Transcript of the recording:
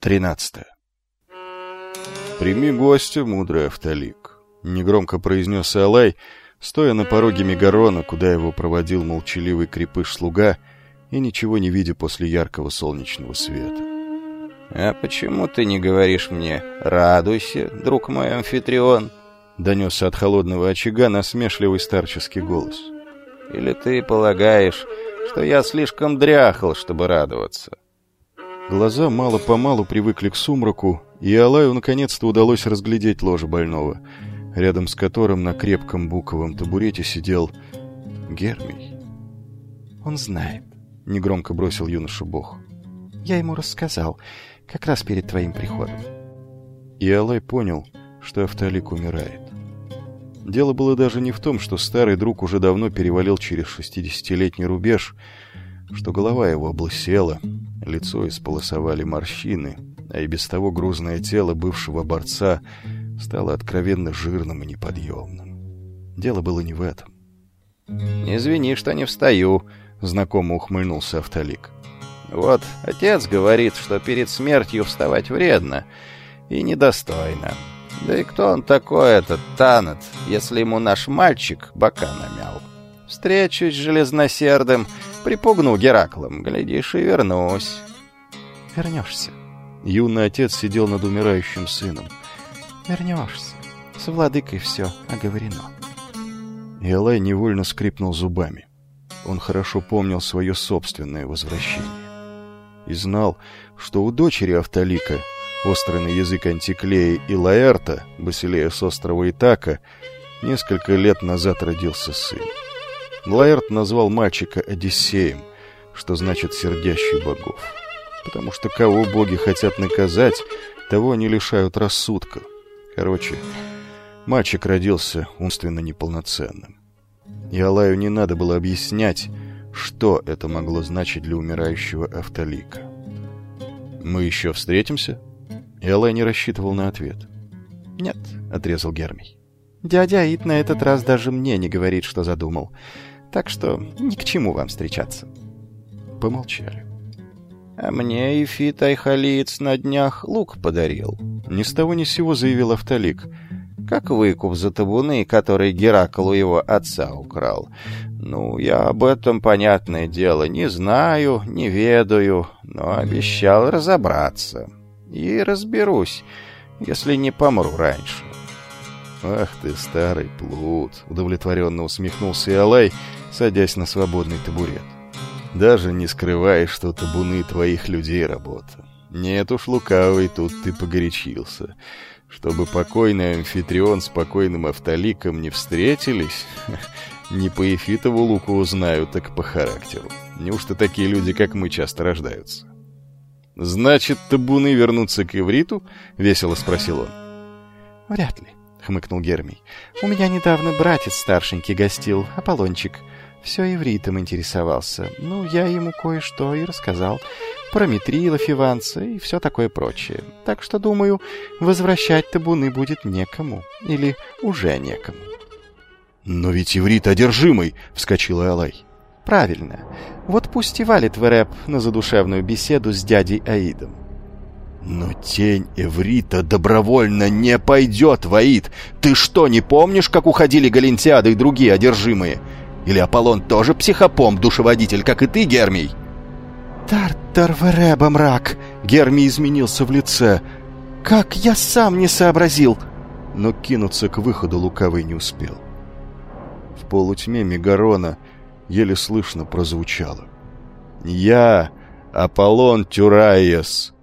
13. «Прими гостя, мудрый Автолик», — негромко произнес Алай, стоя на пороге Мегарона, куда его проводил молчаливый крепыш-слуга и ничего не видя после яркого солнечного света. «А почему ты не говоришь мне «радуйся, друг мой амфитрион»?» — донесся от холодного очага насмешливый старческий голос. «Или ты полагаешь, что я слишком дряхал, чтобы радоваться?» Глаза мало-помалу привыкли к сумраку, и Алаю наконец-то удалось разглядеть ложе больного, рядом с которым на крепком буковом табурете сидел Гермий. «Он знает», — негромко бросил юноша Бог. «Я ему рассказал, как раз перед твоим приходом». И Алай понял, что Автолик умирает. Дело было даже не в том, что старый друг уже давно перевалил через шестидесятилетний рубеж, что голова его облысела, Лицо исполосовали морщины, а и без того грузное тело бывшего борца стало откровенно жирным и неподъемным. Дело было не в этом. «Извини, что не встаю», — знакомо ухмыльнулся Автолик. «Вот, отец говорит, что перед смертью вставать вредно и недостойно. Да и кто он такой, этот Танат, если ему наш мальчик бока намял? Встречусь с железносердым, Припугну Гераклом, глядишь, и вернусь. Вернешься. Юный отец сидел над умирающим сыном. Вернешься. С владыкой все оговорено. Иолай невольно скрипнул зубами. Он хорошо помнил свое собственное возвращение. И знал, что у дочери Автолика, острый на язык Антиклея и Лаэрта, Басилея с острова Итака, несколько лет назад родился сын. Лаэрт назвал мальчика Одиссеем, что значит «сердящий богов». Потому что кого боги хотят наказать, того они лишают рассудка. Короче, мальчик родился умственно неполноценным. И Алаю не надо было объяснять, что это могло значить для умирающего Автолика. «Мы еще встретимся?» И Алай не рассчитывал на ответ. «Нет», — отрезал Гермий. «Дядя Аид на этот раз даже мне не говорит, что задумал. Так что ни к чему вам встречаться. Помолчали. А мне Ифит Айхалиец на днях лук подарил. Ни с того ни с сего заявил Автолик. Как выкуп за табуны, который Геракл у его отца украл. Ну, я об этом, понятное дело, не знаю, не ведаю, но обещал разобраться. И разберусь, если не помру раньше. «Ах ты, старый плут!» — удовлетворенно усмехнулся Иолай, садясь на свободный табурет. «Даже не скрываешь, что табуны твоих людей работа. Нет уж, лукавый, тут ты погорячился. Чтобы покойный амфитрион с покойным автоликом не встретились, не по Ефитову луку узнаю, так по характеру. Неужто такие люди, как мы, часто рождаются?» «Значит, табуны вернутся к ивриту?» — весело спросил он. «Вряд ли», — хмыкнул Гермий. «У меня недавно братец старшенький гостил, Аполлончик. Все ивритом интересовался. Ну, я ему кое-что и рассказал. Про Митрилов Иванца и все такое прочее. Так что, думаю, возвращать табуны будет некому. Или уже некому». «Но ведь иврит одержимый!» — вскочила Алай. «Правильно. Вот пусть и валит в рэп на задушевную беседу с дядей Аидом. «Но тень Эврита добровольно не пойдет, Ваид! Ты что, не помнишь, как уходили Галентиады и другие одержимые? Или Аполлон тоже психопом, душеводитель, как и ты, Гермий?» «Тартар Вереба, мрак!» Гермий изменился в лице. «Как я сам не сообразил!» Но кинуться к выходу лукавый не успел. В полутьме Мегарона еле слышно прозвучало. «Я, Аполлон Тюраес!»